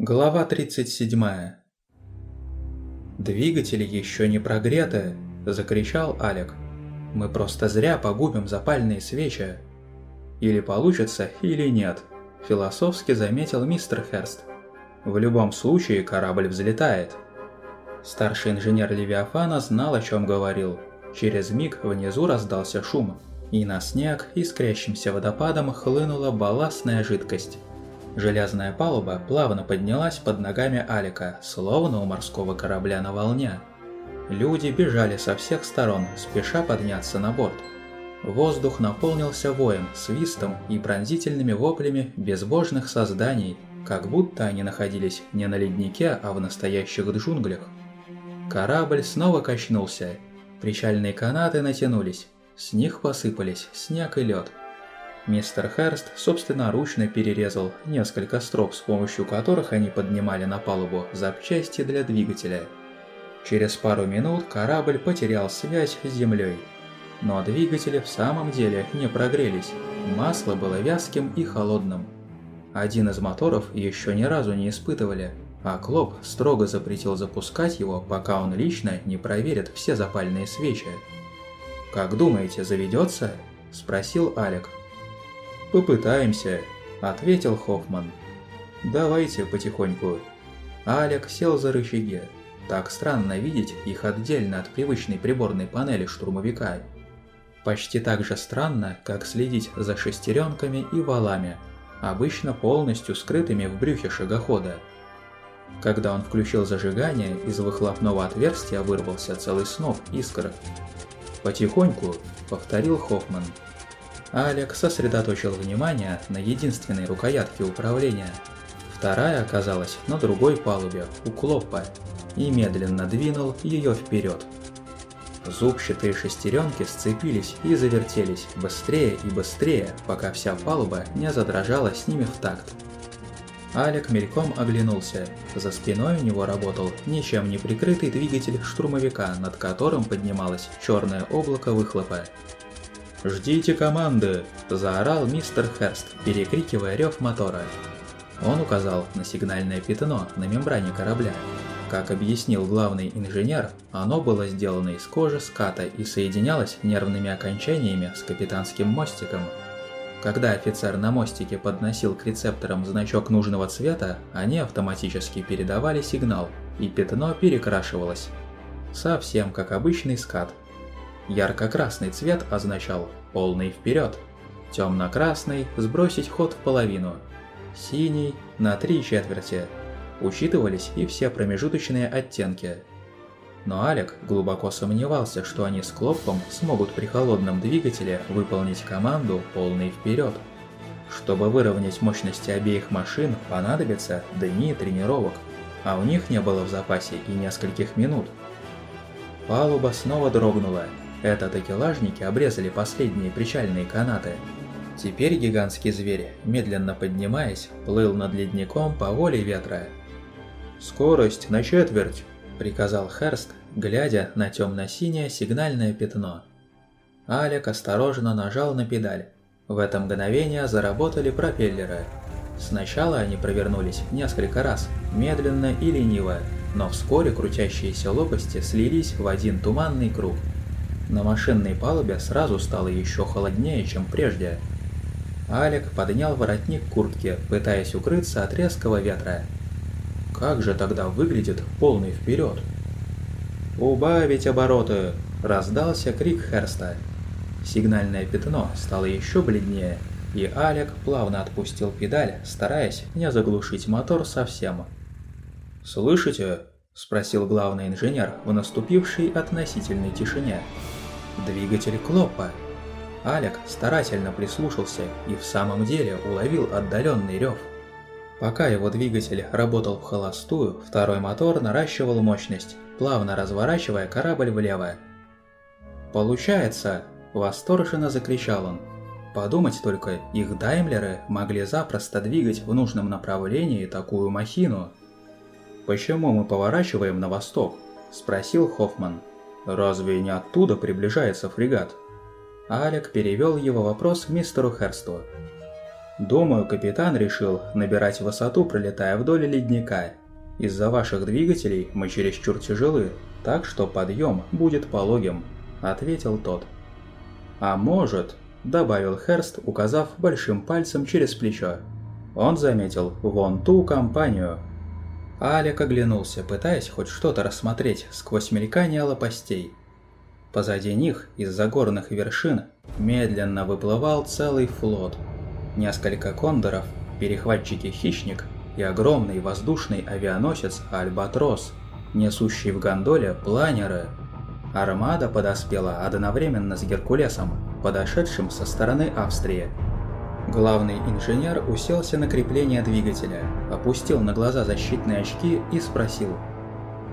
Глава 37 «Двигатели еще не прогреты!» – закричал Алек. «Мы просто зря погубим запальные свечи!» «Или получится, или нет», – философски заметил мистер Херст. «В любом случае корабль взлетает». Старший инженер Левиафана знал, о чем говорил. Через миг внизу раздался шум, и на снег искрящимся водопадом хлынула балластная жидкость. Железная палуба плавно поднялась под ногами Алика, словно у морского корабля на волне. Люди бежали со всех сторон, спеша подняться на борт. Воздух наполнился воем, свистом и пронзительными воплями безбожных созданий, как будто они находились не на леднике, а в настоящих джунглях. Корабль снова качнулся, причальные канаты натянулись, с них посыпались снег и лед. Мистер Херст собственноручно перерезал несколько строп, с помощью которых они поднимали на палубу запчасти для двигателя. Через пару минут корабль потерял связь с землей. Но двигатели в самом деле не прогрелись, масло было вязким и холодным. Один из моторов еще ни разу не испытывали, а Клоп строго запретил запускать его, пока он лично не проверит все запальные свечи. «Как думаете, заведется?» – спросил Алек. «Попытаемся», – ответил Хоффман. «Давайте потихоньку». Алек сел за рычаги. Так странно видеть их отдельно от привычной приборной панели штурмовика. Почти так же странно, как следить за шестеренками и валами, обычно полностью скрытыми в брюхе шагохода. Когда он включил зажигание, из выхлопного отверстия вырвался целый сноп искр. «Потихоньку», — повторил Хоффман. Алек сосредоточил внимание на единственной рукоятке управления. Вторая оказалась на другой палубе, у Клоппа, и медленно двинул ее вперед. Зубчатые шестеренки сцепились и завертелись быстрее и быстрее, пока вся палуба не задрожала с ними в такт. Алек мельком оглянулся. За спиной у него работал ничем не прикрытый двигатель штурмовика, над которым поднималось черное облако выхлопа. «Ждите команды!» – заорал мистер Херст, перекрикивая рев мотора. Он указал на сигнальное пятно на мембране корабля. Как объяснил главный инженер, оно было сделано из кожи ската и соединялось нервными окончаниями с капитанским мостиком. Когда офицер на мостике подносил к рецепторам значок нужного цвета, они автоматически передавали сигнал, и пятно перекрашивалось. Совсем как обычный скат, Ярко-красный цвет означал «полный вперед», темно-красный – сбросить ход в половину, синий – на три четверти. Учитывались и все промежуточные оттенки. Но Алек глубоко сомневался, что они с Клоппом смогут при холодном двигателе выполнить команду «полный вперед». Чтобы выровнять мощности обеих машин, понадобятся дни тренировок, а у них не было в запасе и нескольких минут. Палуба снова дрогнула, это такелажники обрезали последние причальные канаты. Теперь гигантский зверь, медленно поднимаясь, плыл над ледником по воле ветра. «Скорость на четверть!» – приказал Херст, глядя на темно-синее сигнальное пятно. Алек осторожно нажал на педаль. В это мгновение заработали пропеллеры. Сначала они провернулись несколько раз, медленно и лениво, но вскоре крутящиеся лопасти слились в один туманный круг – на машинной палубе сразу стало еще холоднее, чем прежде. Алек поднял воротник куртки, пытаясь укрыться от резкого ветра. Как же тогда выглядит полный вперед? «Убавить обороты!» – раздался крик Херста. Сигнальное пятно стало еще бледнее, и Алек плавно отпустил педаль, стараясь не заглушить мотор совсем. «Слышите?» – спросил главный инженер в наступившей относительной тишине. Двигатель Клоппа. Алек старательно прислушался и в самом деле уловил отдаленный рев. Пока его двигатель работал в холостую, второй мотор наращивал мощность, плавно разворачивая корабль влево. «Получается!» – восторженно закричал он. Подумать только, их даймлеры могли запросто двигать в нужном направлении такую махину. «Почему мы поворачиваем на восток?» – спросил Хоффман. Разве не оттуда приближается фрегат? Алек перевел его вопрос мистеру Херсту. Думаю, капитан решил набирать высоту, пролетая вдоль ледника. Из-за ваших двигателей мы чересчур тяжелы, так что подъем будет пологим», — ответил тот. «А может», — добавил Херст, указав большим пальцем через плечо. Он заметил вон ту компанию. Алик оглянулся, пытаясь хоть что-то рассмотреть сквозь мелькание лопастей. Позади них, из-за горных вершин, медленно выплывал целый флот. Несколько кондоров, перехватчики-хищник и огромный воздушный авианосец «Альбатрос», несущий в гондоле планеры. Армада подоспела одновременно с Геркулесом, подошедшим со стороны Австрии. Главный инженер уселся на крепление двигателя, опустил на глаза защитные очки и спросил.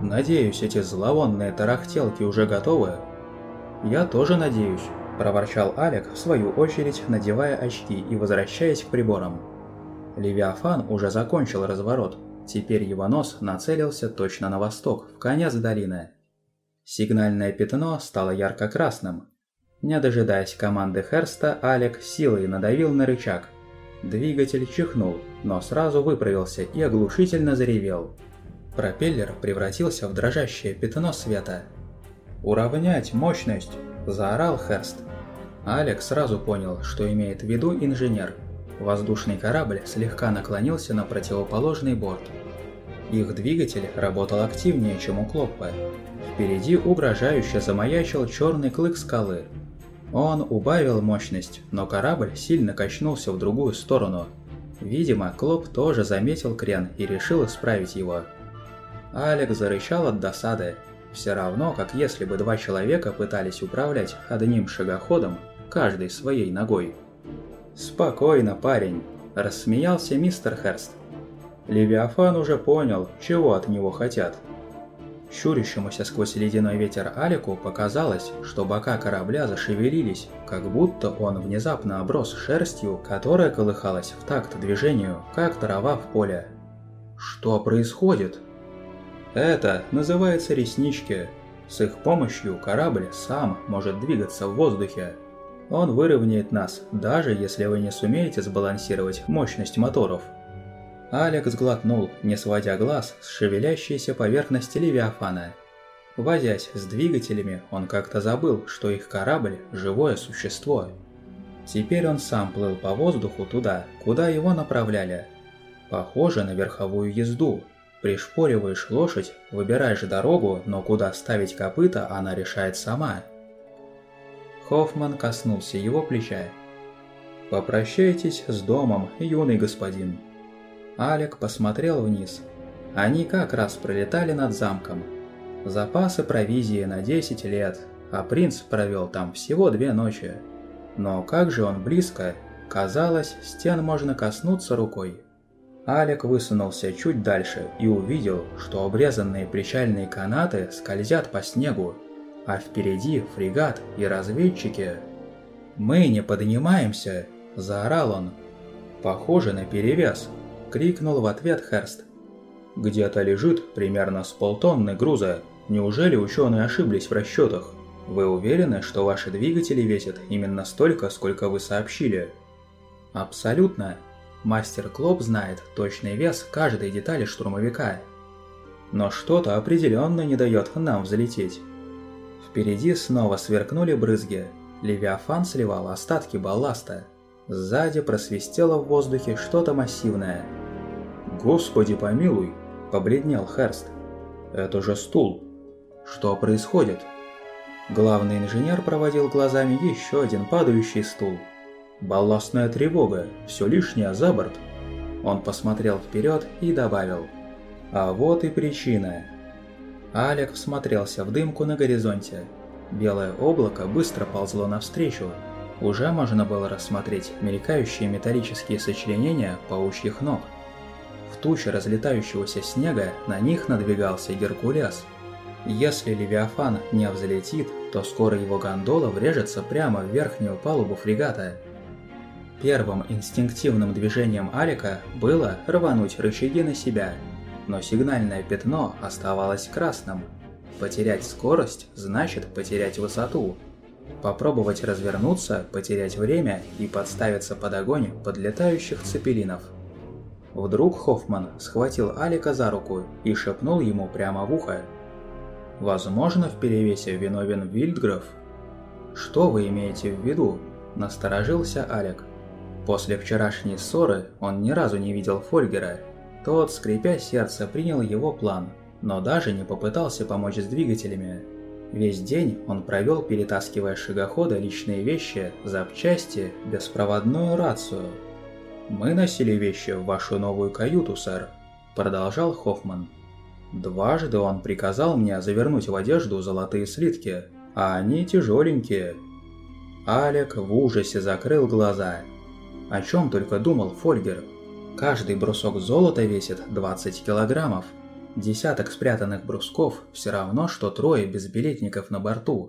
«Надеюсь, эти зловонные тарахтелки уже готовы?» «Я тоже надеюсь», – проворчал Алек, в свою очередь надевая очки и возвращаясь к приборам. Левиафан уже закончил разворот, теперь его нос нацелился точно на восток, в конец долины. Сигнальное пятно стало ярко-красным. Не дожидаясь команды Херста, Алек силой надавил на рычаг. Двигатель чихнул, но сразу выправился и оглушительно заревел. Пропеллер превратился в дрожащее пятно света. «Уравнять мощность!» – заорал Херст. Алекс сразу понял, что имеет в виду инженер. Воздушный корабль слегка наклонился на противоположный борт. Их двигатель работал активнее, чем у Клоппа. Впереди угрожающе замаячил черный клык скалы. Он убавил мощность, но корабль сильно качнулся в другую сторону. Видимо, Клоп тоже заметил крен и решил исправить его. Алекс зарычал от досады, все равно, как если бы два человека пытались управлять одним шагоходом, каждой своей ногой. «Спокойно, парень», – рассмеялся мистер Херст. Левиафан уже понял, чего от него хотят. Щурящемуся сквозь ледяной ветер Алику показалось, что бока корабля зашевелились, как будто он внезапно оброс шерстью, которая колыхалась в такт движению, как трава в поле. «Что происходит?» Это называется реснички. С их помощью корабль сам может двигаться в воздухе. Он выровняет нас, даже если вы не сумеете сбалансировать мощность моторов. Алекс глотнул, не сводя глаз с шевелящейся поверхности Левиафана. Возясь с двигателями, он как-то забыл, что их корабль – живое существо. Теперь он сам плыл по воздуху туда, куда его направляли. Похоже на верховую езду – Пришпориваешь лошадь, выбираешь дорогу, но куда ставить копыта она решает сама. Хоффман коснулся его плеча. «Попрощайтесь с домом, юный господин». Алек посмотрел вниз. Они как раз пролетали над замком. Запасы провизии на 10 лет, а принц провел там всего две ночи. Но как же он близко, казалось, стен можно коснуться рукой. Алек высунулся чуть дальше и увидел, что обрезанные причальные канаты скользят по снегу, а впереди фрегат и разведчики. «Мы не поднимаемся!» – заорал он. «Похоже на перевес!» – крикнул в ответ Херст. «Где-то лежит примерно с полтонны груза. Неужели ученые ошиблись в расчетах? Вы уверены, что ваши двигатели весят именно столько, сколько вы сообщили?» «Абсолютно!» Мастер Клоп знает точный вес каждой детали штурмовика. Но что-то определенно не дает нам взлететь. Впереди снова сверкнули брызги. Левиафан сливал остатки балласта. Сзади просвистело в воздухе что-то массивное. «Господи помилуй!» – побледнел Херст. «Это же стул!» «Что происходит?» Главный инженер проводил глазами еще один падающий стул – Балластная тревога, все лишнее за борт. Он посмотрел вперед и добавил. А вот и причина. Алек всмотрелся в дымку на горизонте. Белое облако быстро ползло навстречу. Уже можно было рассмотреть мелькающие металлические сочленения паучьих ног. В туче разлетающегося снега на них надвигался Геркулес. Если Левиафан не взлетит, то скоро его гондола врежется прямо в верхнюю палубу фрегата. Первым инстинктивным движением Алика было рвануть рычаги на себя, но сигнальное пятно оставалось красным. Потерять скорость значит потерять высоту. Попробовать развернуться, потерять время и подставиться под огонь подлетающих цепелинов. Вдруг Хоффман схватил Алика за руку и шепнул ему прямо в ухо. «Возможно, в перевесе виновен Вильдграф?» «Что вы имеете в виду?» – насторожился Алик. После вчерашней ссоры он ни разу не видел Фольгера. Тот, скрипя сердце, принял его план, но даже не попытался помочь с двигателями. Весь день он провел, перетаскивая шагохода личные вещи, запчасти, беспроводную рацию. «Мы носили вещи в вашу новую каюту, сэр», – продолжал Хоффман. «Дважды он приказал мне завернуть в одежду золотые слитки, а они тяжеленькие». Алек в ужасе закрыл глаза. О чем только думал Фольгер. Каждый брусок золота весит 20 килограммов. Десяток спрятанных брусков все равно, что трое безбилетников на борту.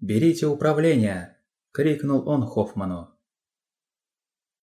«Берите управление!» – крикнул он Хоффману.